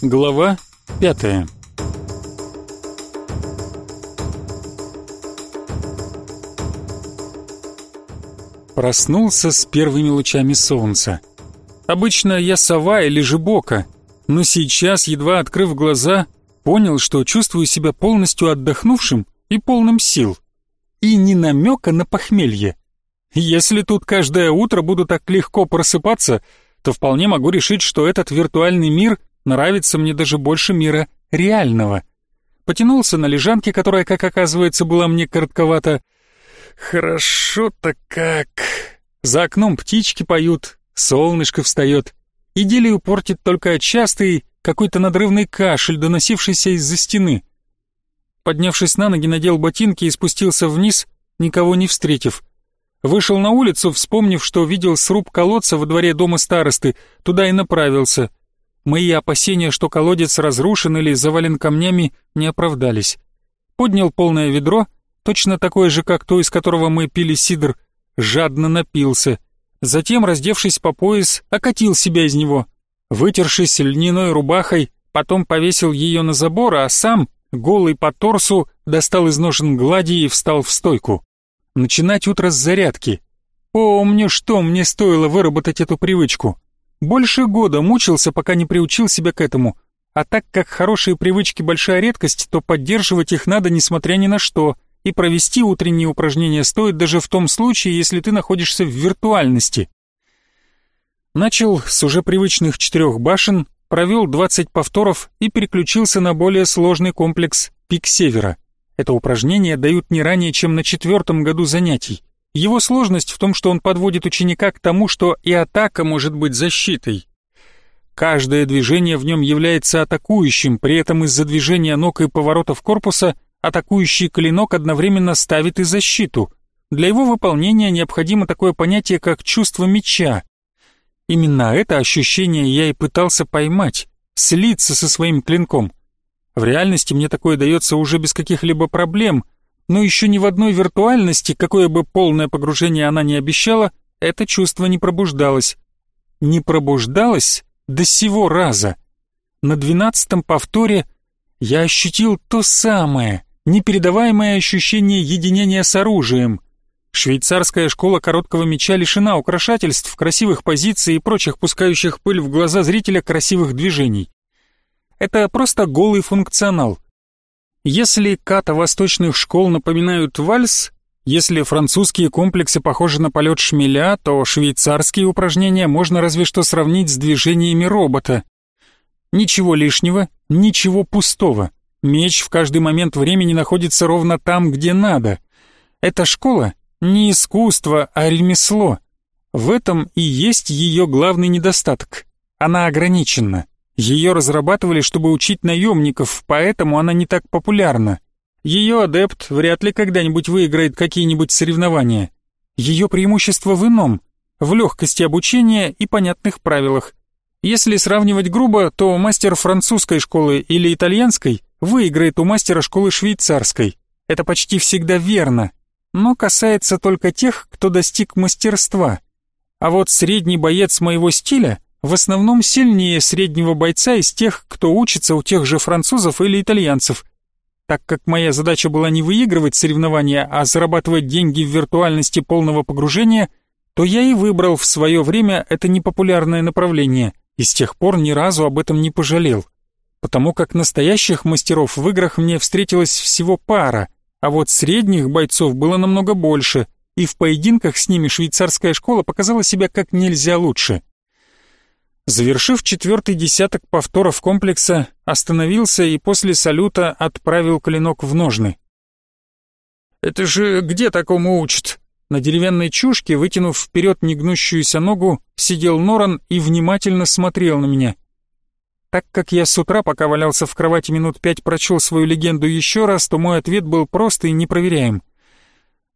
Глава пятая Проснулся с первыми лучами солнца. Обычно я сова или жибока, но сейчас, едва открыв глаза, понял, что чувствую себя полностью отдохнувшим и полным сил. И ни намека на похмелье. Если тут каждое утро буду так легко просыпаться, то вполне могу решить, что этот виртуальный мир нравится мне даже больше мира реального. Потянулся на лежанке, которая, как оказывается, была мне коротковата. Хорошо-то как. За окном птички поют, солнышко встает. Идиллию портит только частый какой-то надрывный кашель, доносившийся из-за стены. Поднявшись на ноги, надел ботинки и спустился вниз, никого не встретив. Вышел на улицу, вспомнив, что видел сруб колодца во дворе дома старосты, туда и направился. Мои опасения, что колодец разрушен или завален камнями, не оправдались. Поднял полное ведро, точно такое же, как то, из которого мы пили сидр, жадно напился. Затем, раздевшись по пояс, окатил себя из него. Вытершись льняной рубахой, потом повесил ее на забор, а сам, голый по торсу, достал из ножен глади и встал в стойку. Начинать утро с зарядки. Помню, что мне стоило выработать эту привычку. Больше года мучился, пока не приучил себя к этому. А так как хорошие привычки большая редкость, то поддерживать их надо несмотря ни на что. И провести утренние упражнения стоит даже в том случае, если ты находишся в виртуальности. Начал с уже привычных четырех башен, провел 20 повторов и переключился на более сложный комплекс «Пик Севера». Это упражнение дают не ранее, чем на четвертом году занятий. Его сложность в том, что он подводит ученика к тому, что и атака может быть защитой. Каждое движение в нем является атакующим, при этом из-за движения ног и поворотов корпуса атакующий клинок одновременно ставит и защиту. Для его выполнения необходимо такое понятие, как чувство меча. Именно это ощущение я и пытался поймать, слиться со своим клинком. В реальности мне такое дается уже без каких-либо проблем – но еще ни в одной виртуальности, какое бы полное погружение она не обещала, это чувство не пробуждалось. Не пробуждалось до сего раза. На двенадцатом повторе я ощутил то самое, непередаваемое ощущение единения с оружием. Швейцарская школа короткого меча лишена украшательств, красивых позиций и прочих пускающих пыль в глаза зрителя красивых движений. Это просто голый функционал — если ката восточных школ напоминают вальс, если французские комплексы похожи на полет шмеля, то швейцарские упражнения можно разве что сравнить с движениями робота. Ничего лишнего, ничего пустого. Меч в каждый момент времени находится ровно там, где надо. Эта школа не искусство, а ремесло. В этом и есть ее главный недостаток. Она ограничена. Ее разрабатывали, чтобы учить наемников, поэтому она не так популярна. Ее адепт вряд ли когда-нибудь выиграет какие-нибудь соревнования. Ее преимущество в ином, в легкости обучения и понятных правилах. Если сравнивать грубо, то мастер французской школы или итальянской выиграет у мастера школы швейцарской. Это почти всегда верно, но касается только тех, кто достиг мастерства. А вот средний боец моего стиля в основном сильнее среднего бойца из тех, кто учится у тех же французов или итальянцев. Так как моя задача была не выигрывать соревнования, а зарабатывать деньги в виртуальности полного погружения, то я и выбрал в свое время это непопулярное направление и с тех пор ни разу об этом не пожалел. Потому как настоящих мастеров в играх мне встретилось всего пара, а вот средних бойцов было намного больше, и в поединках с ними швейцарская школа показала себя как нельзя лучше. Завершив четвертый десяток повторов комплекса, остановился и после салюта отправил клинок в ножны. «Это же где такому учат?» На деревянной чушке, вытянув вперед негнущуюся ногу, сидел Норан и внимательно смотрел на меня. Так как я с утра, пока валялся в кровати минут пять, прочел свою легенду еще раз, то мой ответ был прост и непроверяем.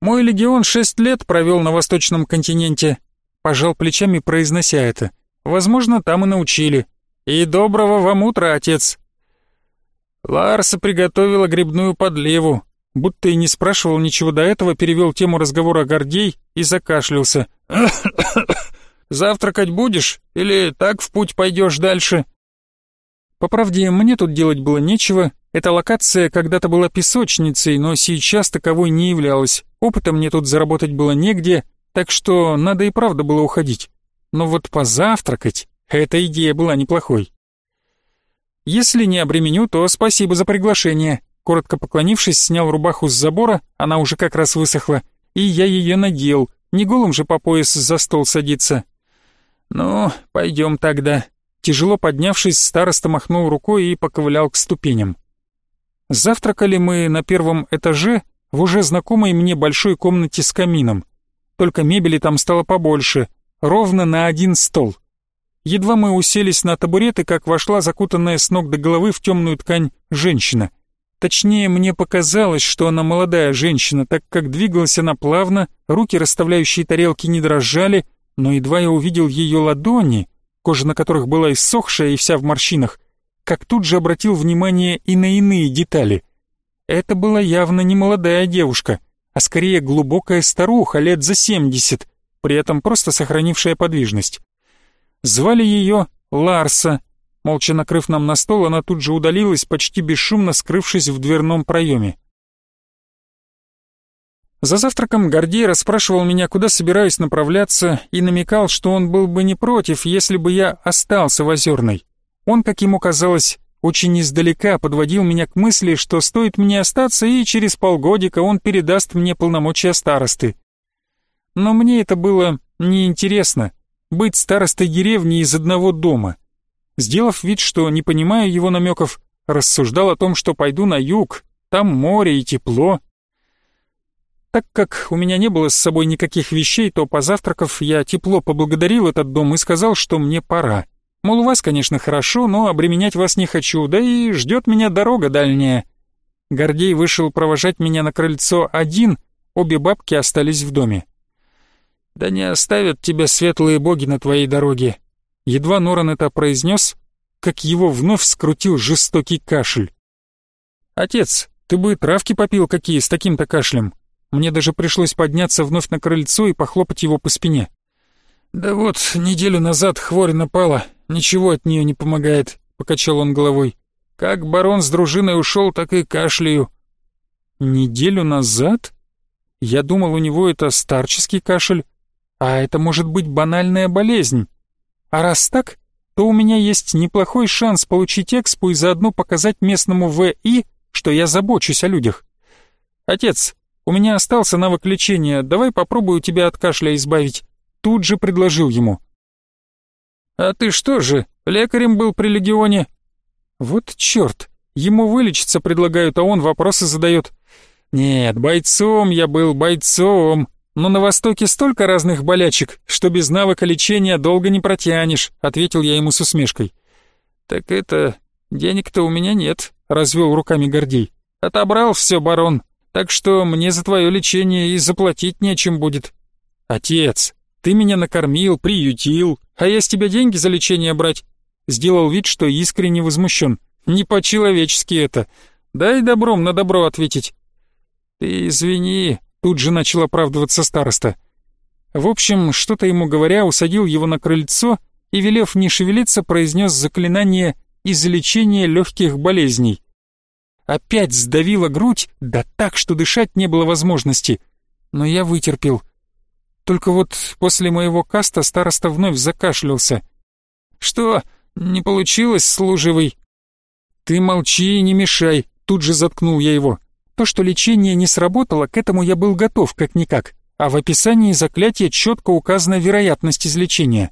«Мой легион шесть лет провел на восточном континенте», пожал плечами, произнося это — Возможно, там и научили. И доброго вам утра, отец. Ларса приготовила грибную подливу. Будто и не спрашивал ничего до этого, перевел тему разговора Гордей и закашлялся. «Завтракать будешь? Или так в путь пойдешь дальше?» По правде, мне тут делать было нечего. Эта локация когда-то была песочницей, но сейчас таковой не являлась. Опыта мне тут заработать было негде, так что надо и правда было уходить. Но вот позавтракать, эта идея была неплохой. Если не обременю, то спасибо за приглашение. Коротко поклонившись, снял рубаху с забора, она уже как раз высохла, и я ее надел, не голым же по пояс за стол садиться. Ну, пойдем тогда. Тяжело поднявшись, староста махнул рукой и поковылял к ступеням. Завтракали мы на первом этаже в уже знакомой мне большой комнате с камином. Только мебели там стало побольше, ровно на один стол. Едва мы уселись на табуреты, как вошла закутанная с ног до головы в темную ткань женщина. Точнее, мне показалось, что она молодая женщина, так как двигалась она плавно, руки, расставляющие тарелки, не дрожали, но едва я увидел ее ладони, кожа на которых была иссохшая и вся в морщинах, как тут же обратил внимание и на иные детали. Это была явно не молодая девушка, а скорее глубокая старуха лет за семьдесят, при этом просто сохранившая подвижность. Звали ее Ларса. Молча накрыв нам на стол, она тут же удалилась, почти бесшумно скрывшись в дверном проеме. За завтраком Гордей расспрашивал меня, куда собираюсь направляться, и намекал, что он был бы не против, если бы я остался в Озерной. Он, как ему казалось, очень издалека подводил меня к мысли, что стоит мне остаться, и через полгодика он передаст мне полномочия старосты. Но мне это было неинтересно быть старостой деревни из одного дома. Сделав вид, что не понимаю его намеков, рассуждал о том, что пойду на юг, там море и тепло. Так как у меня не было с собой никаких вещей, то позавтракав я тепло поблагодарил этот дом и сказал, что мне пора. Мол, у вас, конечно, хорошо, но обременять вас не хочу, да и ждет меня дорога дальняя. Гордей вышел провожать меня на крыльцо один, обе бабки остались в доме. «Да не оставят тебя светлые боги на твоей дороге!» Едва Норан это произнес, как его вновь скрутил жестокий кашель. «Отец, ты бы травки попил какие с таким-то кашлем!» Мне даже пришлось подняться вновь на крыльцо и похлопать его по спине. «Да вот, неделю назад хворь напала, ничего от нее не помогает», — покачал он головой. «Как барон с дружиной ушел, так и кашляю». «Неделю назад?» Я думал, у него это старческий кашель, а это может быть банальная болезнь. А раз так, то у меня есть неплохой шанс получить экспу и заодно показать местному ВИ, что я забочусь о людях. Отец, у меня остался навык лечения, давай попробую тебя от кашля избавить. Тут же предложил ему. А ты что же, лекарем был при легионе? Вот черт, ему вылечиться предлагают, а он вопросы задает. Нет, бойцом я был, бойцом. «Но на Востоке столько разных болячек, что без навыка лечения долго не протянешь», — ответил я ему с усмешкой. «Так это... денег-то у меня нет», — развел руками Гордей. «Отобрал все, барон, так что мне за твое лечение и заплатить нечем будет». «Отец, ты меня накормил, приютил, а я с тебя деньги за лечение брать?» Сделал вид, что искренне возмущен. «Не по-человечески это. Дай добром на добро ответить». «Ты извини», Тут же начал оправдываться староста. В общем, что-то ему говоря, усадил его на крыльцо и, велев не шевелиться, произнес заклинание излечения легких болезней. Опять сдавила грудь, да так, что дышать не было возможности. Но я вытерпел. Только вот после моего каста староста вновь закашлялся. «Что, не получилось, служивый?» «Ты молчи и не мешай», тут же заткнул я его. То, что лечение не сработало, к этому я был готов как-никак, а в описании заклятия четко указана вероятность излечения.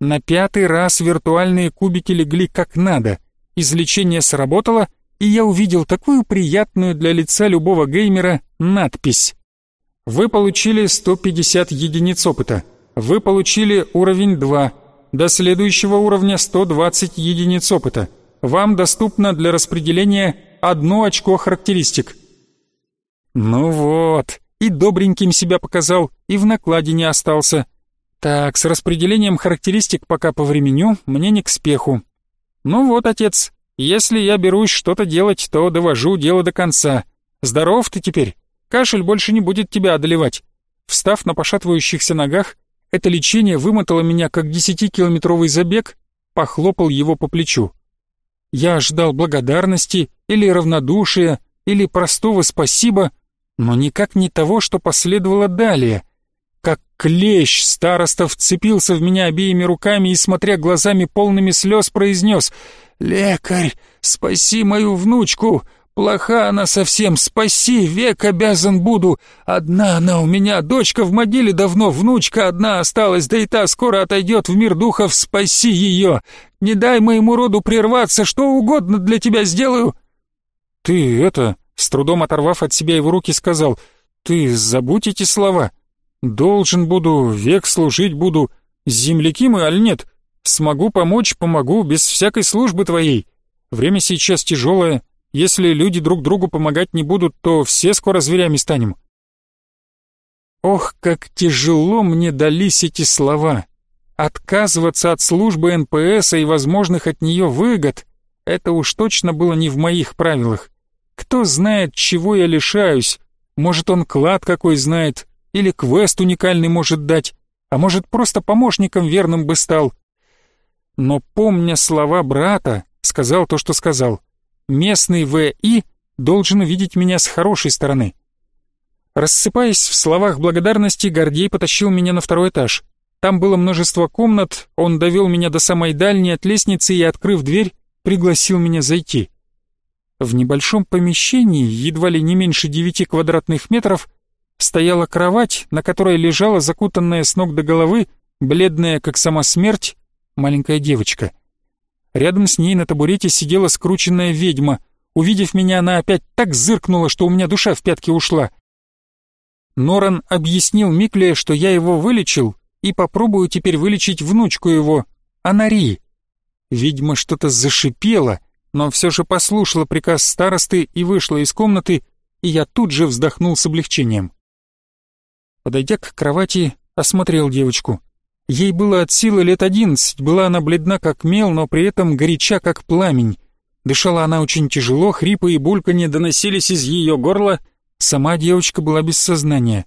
На пятый раз виртуальные кубики легли как надо, излечение сработало, и я увидел такую приятную для лица любого геймера надпись. Вы получили 150 единиц опыта. Вы получили уровень 2. До следующего уровня 120 единиц опыта. Вам доступно для распределения одно очко характеристик. Ну вот, и добреньким себя показал, и в накладе не остался. Так, с распределением характеристик пока по времени мне не к спеху. Ну вот, отец, если я берусь что-то делать, то довожу дело до конца. Здоров ты теперь, кашель больше не будет тебя одолевать. Встав на пошатывающихся ногах, это лечение вымотало меня как десятикилометровый забег, похлопал его по плечу. Я ожидал благодарности или равнодушия, или простого спасибо, но никак не того, что последовало далее. Как клещ староста вцепился в меня обеими руками и, смотря глазами полными слез, произнес «Лекарь, спаси мою внучку! Плоха она совсем, спаси, век обязан буду. Одна она у меня, дочка в могиле давно, внучка одна осталась, да и та скоро отойдет в мир духов, спаси ее. Не дай моему роду прерваться, что угодно для тебя сделаю». «Ты это...» — с трудом оторвав от себя его руки, сказал, «Ты забудь эти слова. Должен буду, век служить буду. Земляки мы, аль нет? Смогу помочь, помогу, без всякой службы твоей. Время сейчас тяжелое, если люди друг другу помогать не будут, то все скоро зверями станем. Ох, как тяжело мне дались эти слова. Отказываться от службы НПС и возможных от нее выгод — это уж точно было не в моих правилах. Кто знает, чего я лишаюсь? Может, он клад какой знает, или квест уникальный может дать, а может, просто помощником верным бы стал. Но, помня слова брата, сказал то, что сказал — местный В.И. должен увидеть меня с хорошей стороны. Рассыпаясь в словах благодарности, Гордей потащил меня на второй этаж. Там было множество комнат, он довел меня до самой дальней от лестницы и, открыв дверь, пригласил меня зайти. В небольшом помещении, едва ли не меньше девяти квадратных метров, стояла кровать, на которой лежала закутанная с ног до головы, бледная, как сама смерть, маленькая девочка. Рядом с ней на табурете сидела скрученная ведьма. Увидев меня, она опять так зыркнула, что у меня душа в пятки ушла. Норан объяснил Микле, что я его вылечил, и попробую теперь вылечить внучку его, Анари. Ведьма что-то зашипела, но все же послушала приказ старосты и вышла из комнаты, и я тут же вздохнул с облегчением. Подойдя к кровати, осмотрел девочку. Ей было от силы лет одиннадцать, была она бледна как мел, но при этом горяча как пламень. Дышала она очень тяжело, хрипы и бульканье доносились из ее горла, сама девочка была без сознания.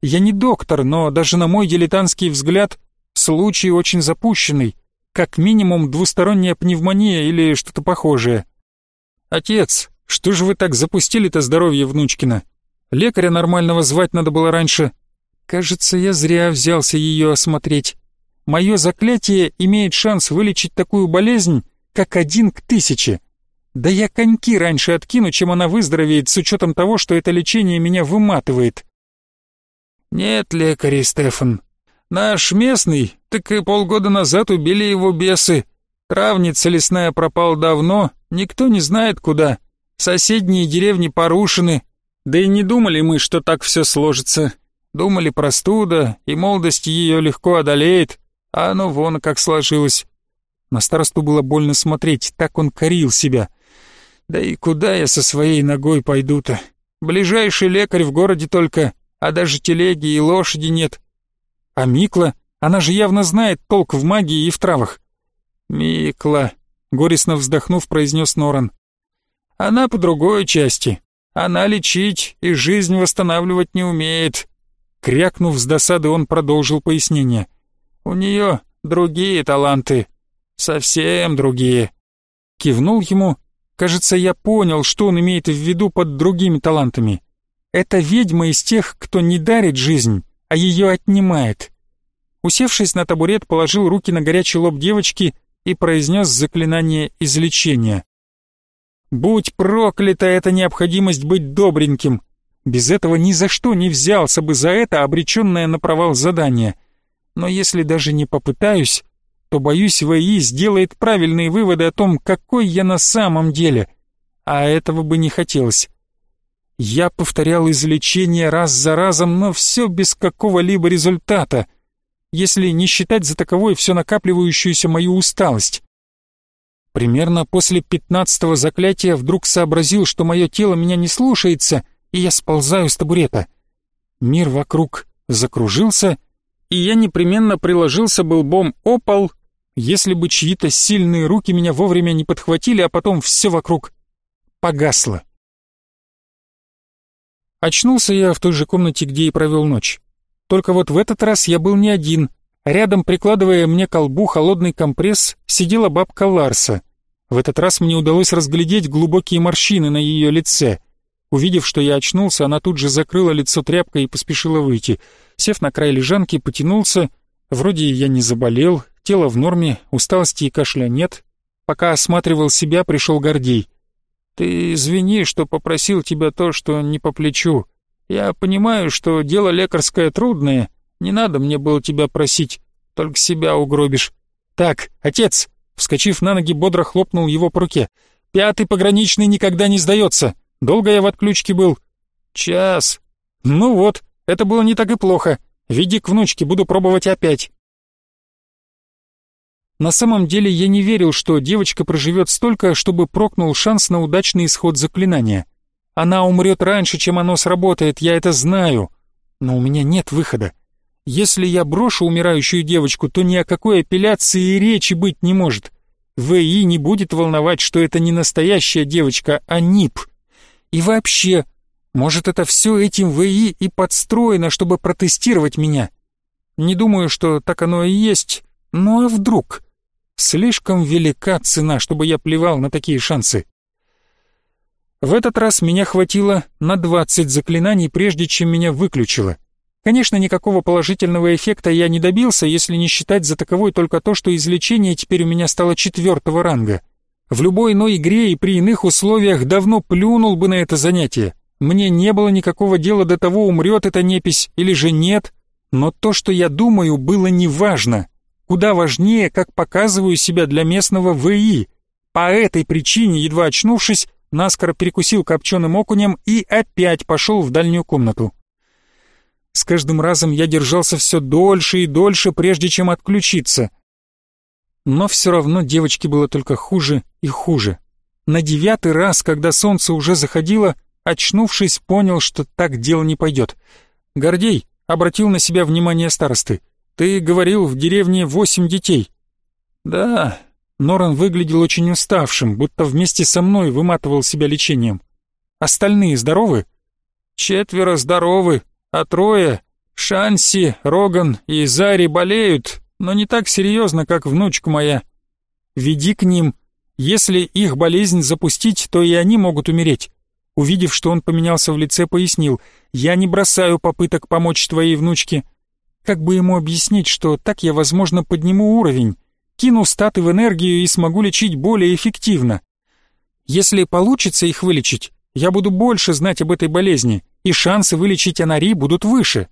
Я не доктор, но даже на мой дилетантский взгляд, случай очень запущенный, как минимум двусторонняя пневмония или что-то похожее. «Отец, что же вы так запустили-то здоровье внучкина? Лекаря нормального звать надо было раньше». Кажется, я зря взялся ее осмотреть. Мое заклятие имеет шанс вылечить такую болезнь, как один к тысяче. Да я коньки раньше откину, чем она выздоровеет, с учетом того, что это лечение меня выматывает. Нет, лекарей, Стефан. Наш местный, так и полгода назад убили его бесы. Травница лесная пропал давно, никто не знает куда. Соседние деревни порушены. Да и не думали мы, что так все сложится. Думали простуда, и молодость ее легко одолеет, а оно вон как сложилось. На старосту было больно смотреть, так он корил себя. Да и куда я со своей ногой пойду-то? Ближайший лекарь в городе только, а даже телеги и лошади нет. А Микла, она же явно знает толк в магии и в травах. Микла, горестно вздохнув, произнес Норан. Она по другой части. Она лечить и жизнь восстанавливать не умеет. Крякнув с досады, он продолжил пояснение. «У нее другие таланты, совсем другие». Кивнул ему. Кажется, я понял, что он имеет в виду под другими талантами. Это ведьма из тех, кто не дарит жизнь, а ее отнимает. Усевшись на табурет, положил руки на горячий лоб девочки и произнес заклинание излечения. «Будь проклята эта необходимость быть добреньким! Без этого ни за что не взялся бы за это обреченное на провал задание. Но если даже не попытаюсь, то, боюсь, ВИ сделает правильные выводы о том, какой я на самом деле. А этого бы не хотелось. Я повторял излечение раз за разом, но все без какого-либо результата, если не считать за таковой все накапливающуюся мою усталость. Примерно после пятнадцатого заклятия вдруг сообразил, что мое тело меня не слушается — и я сползаю с табурета. Мир вокруг закружился, и я непременно приложился бы лбом о пол, если бы чьи-то сильные руки меня вовремя не подхватили, а потом все вокруг погасло. Очнулся я в той же комнате, где и провел ночь. Только вот в этот раз я был не один. Рядом, прикладывая мне колбу холодный компресс, сидела бабка Ларса. В этот раз мне удалось разглядеть глубокие морщины на ее лице. Увидев, что я очнулся, она тут же закрыла лицо тряпкой и поспешила выйти. Сев на край лежанки, потянулся. Вроде я не заболел, тело в норме, усталости и кашля нет. Пока осматривал себя, пришел Гордей. «Ты извини, что попросил тебя то, что не по плечу. Я понимаю, что дело лекарское трудное. Не надо мне было тебя просить, только себя угробишь. Так, отец!» Вскочив на ноги, бодро хлопнул его по руке. «Пятый пограничный никогда не сдается. Долго я в отключке был?» «Час». «Ну вот, это было не так и плохо. Веди к внучке, буду пробовать опять». На самом деле я не верил, что девочка проживет столько, чтобы прокнул шанс на удачный исход заклинания. Она умрет раньше, чем оно сработает, я это знаю. Но у меня нет выхода. Если я брошу умирающую девочку, то ни о какой апелляции и речи быть не может. ВИ не будет волновать, что это не настоящая девочка, а НИП. И вообще, может это все этим ВИ и подстроено, чтобы протестировать меня? Не думаю, что так оно и есть. Ну а вдруг? Слишком велика цена, чтобы я плевал на такие шансы. В этот раз меня хватило на 20 заклинаний, прежде чем меня выключило. Конечно, никакого положительного эффекта я не добился, если не считать за таковой только то, что излечение теперь у меня стало четвертого ранга. В любой иной игре и при иных условиях давно плюнул бы на это занятие. Мне не было никакого дела до того, умрет эта непись или же нет, но то, что я думаю, было неважно. Куда важнее, как показываю себя для местного ВИ. По этой причине, едва очнувшись, наскоро перекусил копченым окунем и опять пошел в дальнюю комнату. С каждым разом я держался все дольше и дольше, прежде чем отключиться. Но все равно девочке было только хуже и хуже. На девятый раз, когда солнце уже заходило, очнувшись, понял, что так дело не пойдет. Гордей обратил на себя внимание старосты. Ты говорил, в деревне восемь детей. Да, Норан выглядел очень уставшим, будто вместе со мной выматывал себя лечением. Остальные здоровы? Четверо здоровы, а трое — Шанси, Роган и Зари болеют, но не так серьезно, как внучка моя. Веди к ним. Если их болезнь запустить, то и они могут умереть. Увидев, что он поменялся в лице, пояснил, «Я не бросаю попыток помочь твоей внучке. Как бы ему объяснить, что так я, возможно, подниму уровень, кину статы в энергию и смогу лечить более эффективно? Если получится их вылечить, я буду больше знать об этой болезни, и шансы вылечить анари будут выше.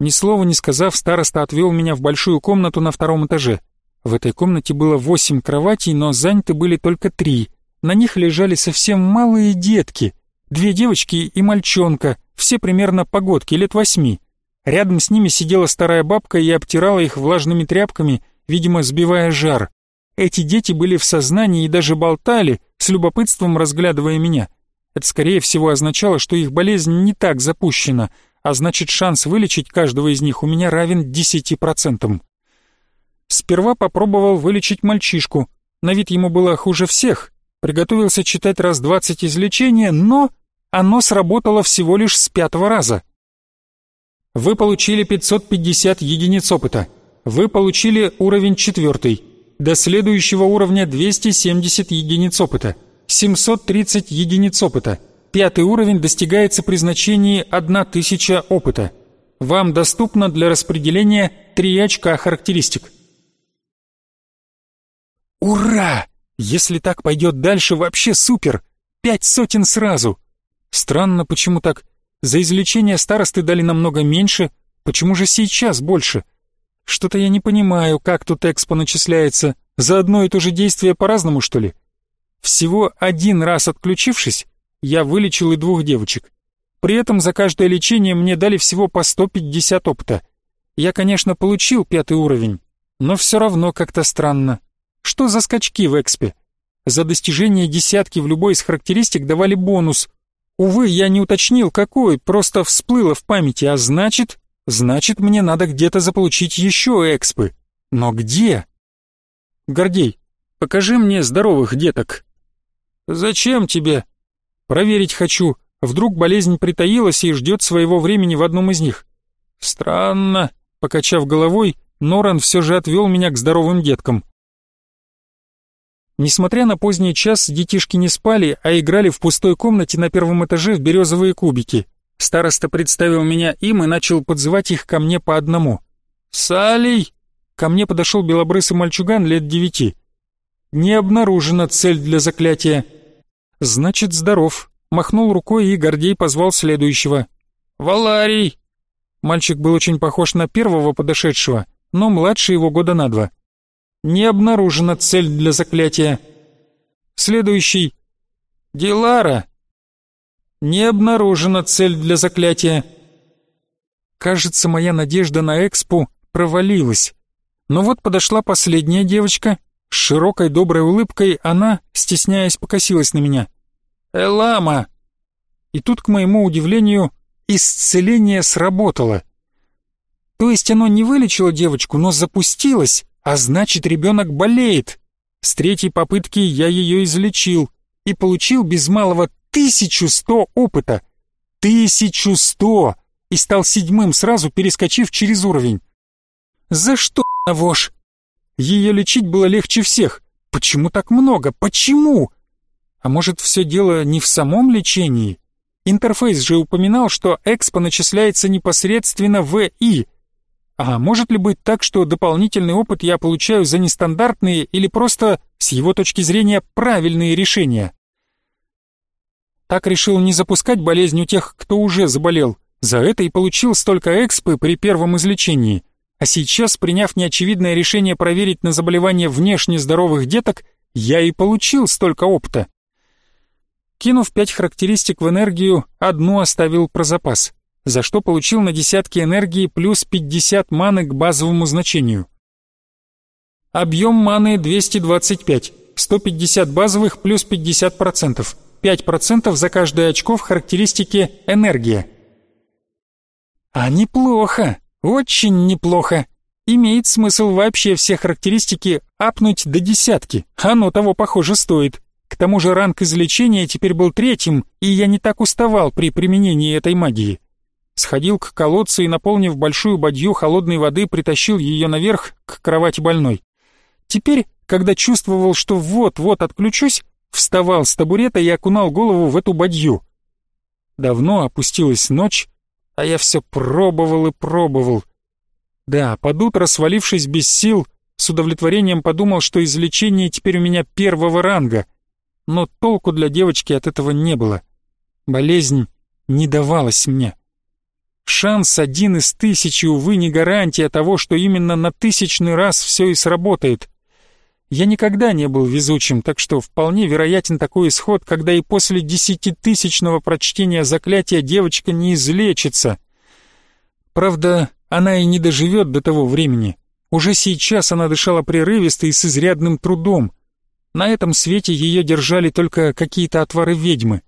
Ни слова не сказав, староста отвел меня в большую комнату на втором этаже. В этой комнате было восемь кроватей, но заняты были только три. На них лежали совсем малые детки, две девочки и мальчонка, все примерно погодки, лет восьми. Рядом с ними сидела старая бабка и обтирала их влажными тряпками, видимо, сбивая жар. Эти дети были в сознании и даже болтали, с любопытством разглядывая меня. Это, скорее всего, означало, что их болезнь не так запущена, а значит, шанс вылечить каждого из них у меня равен 10%. Сперва попробовал вылечить мальчишку. На вид ему было хуже всех. Приготовился читать раз двадцать излечения, но оно сработало всего лишь с пятого раза. Вы получили 550 единиц опыта. Вы получили уровень 4. До следующего уровня 270 единиц опыта. 730 единиц опыта. Пятый уровень достигается при значении 1000 опыта. Вам доступно для распределения 3 очка характеристик. Ура! Если так пойдет дальше, вообще супер! Пять сотен сразу! Странно, почему так? За излечение старосты дали намного меньше, почему же сейчас больше? Что-то я не понимаю, как тут экспо начисляется. За одно и то же действие по-разному, что ли? Всего один раз отключившись, я вылечил и двух девочек. При этом за каждое лечение мне дали всего по 150 опыта. Я, конечно, получил пятый уровень, но все равно как-то странно. Что за скачки в экспе? За достижение десятки в любой из характеристик давали бонус, Увы, я не уточнил, какой, просто всплыло в памяти, а значит... Значит, мне надо где-то заполучить еще экспы. Но где? Гордей, покажи мне здоровых деток. Зачем тебе? Проверить хочу. Вдруг болезнь притаилась и ждет своего времени в одном из них. Странно. Покачав головой, Норан все же отвел меня к здоровым деткам. Несмотря на поздний час, детишки не спали, а играли в пустой комнате на первом этаже в березовые кубики. Староста представил меня им и начал подзывать их ко мне по одному. «Салий!» Ко мне подошел белобрысый мальчуган лет девяти. «Не обнаружена цель для заклятия». «Значит, здоров». Махнул рукой и Гордей позвал следующего. «Валарий!» Мальчик был очень похож на первого подошедшего, но младше его года на два. Не обнаружена цель для заклятия. Следующий. Дилара. Не обнаружена цель для заклятия. Кажется, моя надежда на экспу провалилась. Но вот подошла последняя девочка. С широкой доброй улыбкой она, стесняясь, покосилась на меня. «Элама!» И тут, к моему удивлению, исцеление сработало. То есть оно не вылечило девочку, но запустилось, а значит ребенок болеет. С третьей попытки я ее излечил и получил без малого 1100 опыта. 1100! И стал седьмым, сразу перескочив через уровень. За что, навож? Ее лечить было легче всех. Почему так много? Почему? А может, все дело не в самом лечении? Интерфейс же упоминал, что экспо начисляется непосредственно в И. А может ли быть так, что дополнительный опыт я получаю за нестандартные или просто, с его точки зрения, правильные решения? Так решил не запускать болезнь у тех, кто уже заболел. За это и получил столько экспы при первом излечении. А сейчас, приняв неочевидное решение проверить на заболевание внешне здоровых деток, я и получил столько опыта. Кинув пять характеристик в энергию, одну оставил про запас, за что получил на десятки энергии плюс 50 маны к базовому значению. Объем маны 225, 150 базовых плюс 50%, 5% за каждое очко в характеристике энергия. А неплохо, очень неплохо. Имеет смысл вообще все характеристики апнуть до десятки, оно того, похоже, стоит. К тому же ранг излечения теперь был третьим, и я не так уставал при применении этой магии. Сходил к колодцу и, наполнив большую бадью холодной воды, притащил ее наверх к кровати больной. Теперь, когда чувствовал, что вот-вот отключусь, вставал с табурета и окунал голову в эту бадью. Давно опустилась ночь, а я все пробовал и пробовал. Да, под утро, свалившись без сил, с удовлетворением подумал, что излечение теперь у меня первого ранга — но толку для девочки от этого не было. Болезнь не давалась мне. Шанс один из тысячи, увы, не гарантия того, что именно на тысячный раз все и сработает. Я никогда не был везучим, так что вполне вероятен такой исход, когда и после десятитысячного прочтения заклятия девочка не излечится. Правда, она и не доживет до того времени. Уже сейчас она дышала прерывисто и с изрядным трудом. На этом свете ее держали только какие-то отвары ведьмы.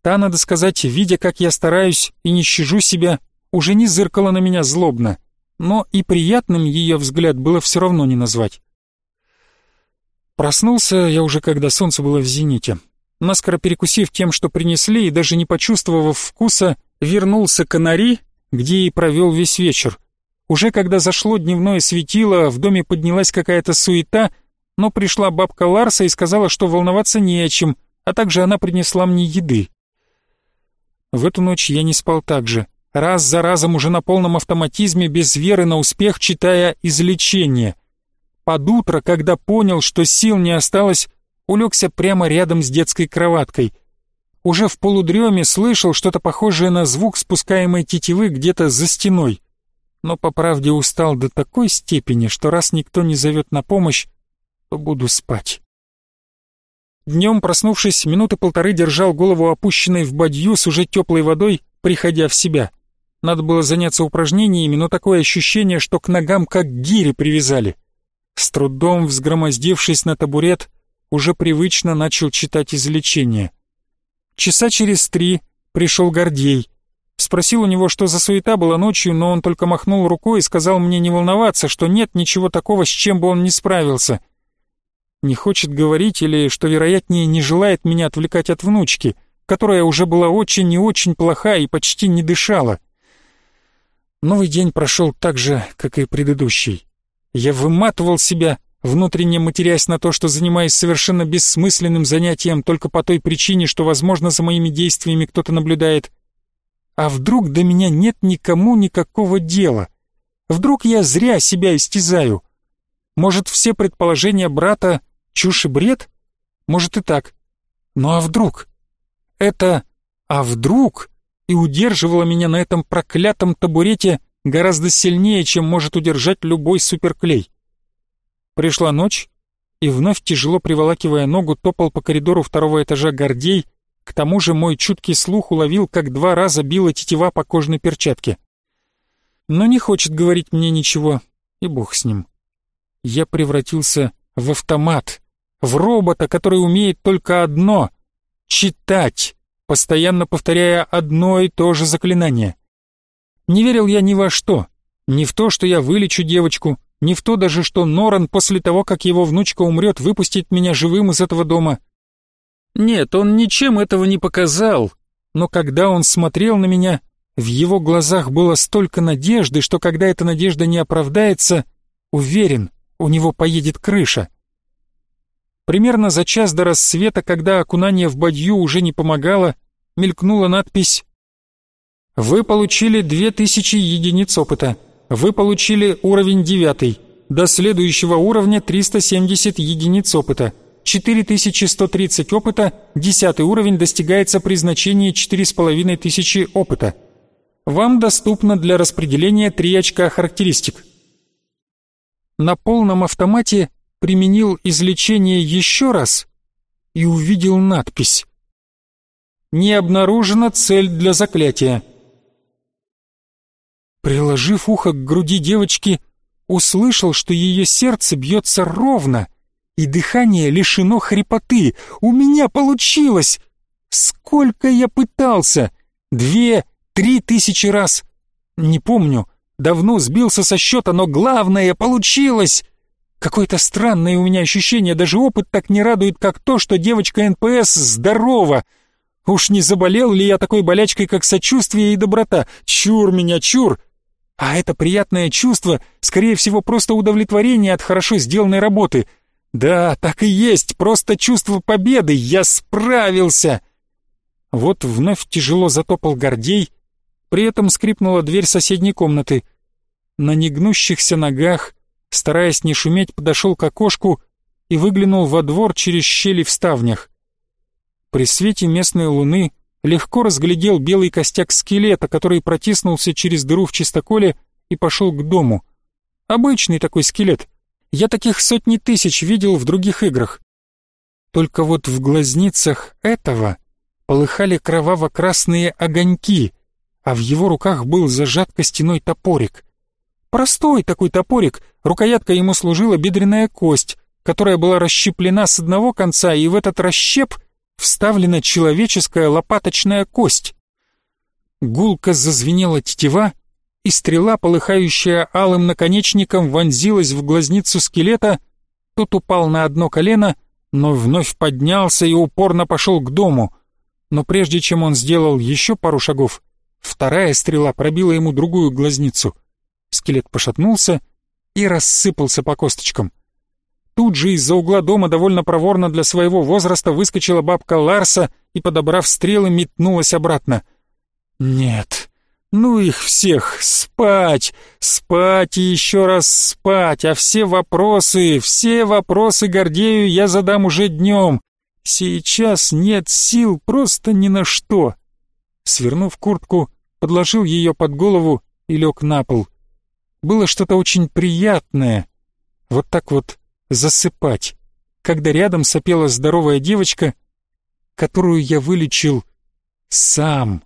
Та, надо сказать, видя, как я стараюсь и не щажу себя, уже не зыркала на меня злобно, но и приятным ее взгляд было все равно не назвать. Проснулся я уже, когда солнце было в зените. Наскоро перекусив тем, что принесли, и даже не почувствовав вкуса, вернулся к Анари, где и провел весь вечер. Уже когда зашло дневное светило, в доме поднялась какая-то суета — но пришла бабка Ларса и сказала, что волноваться не о чем, а также она принесла мне еды. В эту ночь я не спал так же, раз за разом уже на полном автоматизме, без веры на успех, читая «Излечение». Под утро, когда понял, что сил не осталось, улегся прямо рядом с детской кроваткой. Уже в полудреме слышал что-то похожее на звук спускаемой тетивы где-то за стеной. Но по правде устал до такой степени, что раз никто не зовет на помощь, буду спать. Днем, проснувшись, минуты полторы держал голову опущенной в бадью с уже теплой водой, приходя в себя. Надо было заняться упражнениями, но такое ощущение, что к ногам как гири привязали. С трудом взгромоздившись на табурет, уже привычно начал читать излечение. Часа через три пришел Гордей. Спросил у него, что за суета была ночью, но он только махнул рукой и сказал мне не волноваться, что нет ничего такого, с чем бы он не справился — не хочет говорить или, что вероятнее, не желает меня отвлекать от внучки, которая уже была очень и очень плоха и почти не дышала. Новый день прошел так же, как и предыдущий. Я выматывал себя, внутренне матерясь на то, что занимаюсь совершенно бессмысленным занятием только по той причине, что, возможно, за моими действиями кто-то наблюдает. А вдруг до меня нет никому никакого дела? Вдруг я зря себя истязаю? Может, все предположения брата — чушь и бред? Может и так. Ну а вдруг? Это «а вдруг» и удерживало меня на этом проклятом табурете гораздо сильнее, чем может удержать любой суперклей. Пришла ночь, и вновь тяжело приволакивая ногу, топал по коридору второго этажа Гордей, к тому же мой чуткий слух уловил, как два раза била тетива по кожной перчатке. Но не хочет говорить мне ничего, и бог с ним. Я превратился в автомат, в робота, который умеет только одно — читать, постоянно повторяя одно и то же заклинание. Не верил я ни во что, ни в то, что я вылечу девочку, не в то даже, что Норан после того, как его внучка умрет, выпустит меня живым из этого дома. Нет, он ничем этого не показал, но когда он смотрел на меня, в его глазах было столько надежды, что когда эта надежда не оправдается, уверен, у него поедет крыша. Примерно за час до рассвета, когда окунание в бадью уже не помогало, мелькнула надпись «Вы получили 2000 единиц опыта». Вы получили уровень 9. До следующего уровня 370 единиц опыта. 4130 опыта, 10 уровень достигается при значении 4500 опыта. Вам доступно для распределения 3 очка характеристик. На полном автомате применил излечение еще раз и увидел надпись. Не обнаружена цель для заклятия. Приложив ухо к груди девочки, услышал, что ее сердце бьется ровно, и дыхание лишено хрипоты. У меня получилось! Сколько я пытался! Две, три тысячи раз! Не помню, давно сбился со счета, но главное получилось! Какое-то странное у меня ощущение, даже опыт так не радует, как то, что девочка НПС здорова. Уж не заболел ли я такой болячкой, как сочувствие и доброта? Чур меня, чур! А это приятное чувство, скорее всего, просто удовлетворение от хорошо сделанной работы. Да, так и есть, просто чувство победы. Я справился. Вот вновь тяжело затопал Гордей, при этом скрипнула дверь соседней комнаты. На негнущихся ногах, стараясь не шуметь, подошел к окошку и выглянул во двор через щели в ставнях. При свете местной луны легко разглядел белый костяк скелета, который протиснулся через дыру в чистоколе и пошел к дому. Обычный такой скелет. Я таких сотни тысяч видел в других играх. Только вот в глазницах этого полыхали кроваво-красные огоньки, а в его руках был зажат костяной топорик. Простой такой топорик, рукоятка ему служила бедренная кость, которая была расщеплена с одного конца, и в этот расщеп — вставлена человеческая лопаточная кость. Гулко зазвенела тетива, и стрела, полыхающая алым наконечником, вонзилась в глазницу скелета, тот упал на одно колено, но вновь поднялся и упорно пошел к дому. Но прежде чем он сделал еще пару шагов, вторая стрела пробила ему другую глазницу. Скелет пошатнулся и рассыпался по косточкам. Тут же из-за угла дома довольно проворно для своего возраста выскочила бабка Ларса и, подобрав стрелы, метнулась обратно. «Нет, ну их всех, спать, спать и еще раз спать, а все вопросы, все вопросы Гордею я задам уже днем. Сейчас нет сил просто ни на что». Свернув куртку, подложил ее под голову и лег на пол. Было что-то очень приятное. Вот так вот засыпать, когда рядом сопела здоровая девочка, которую я вылечил сам.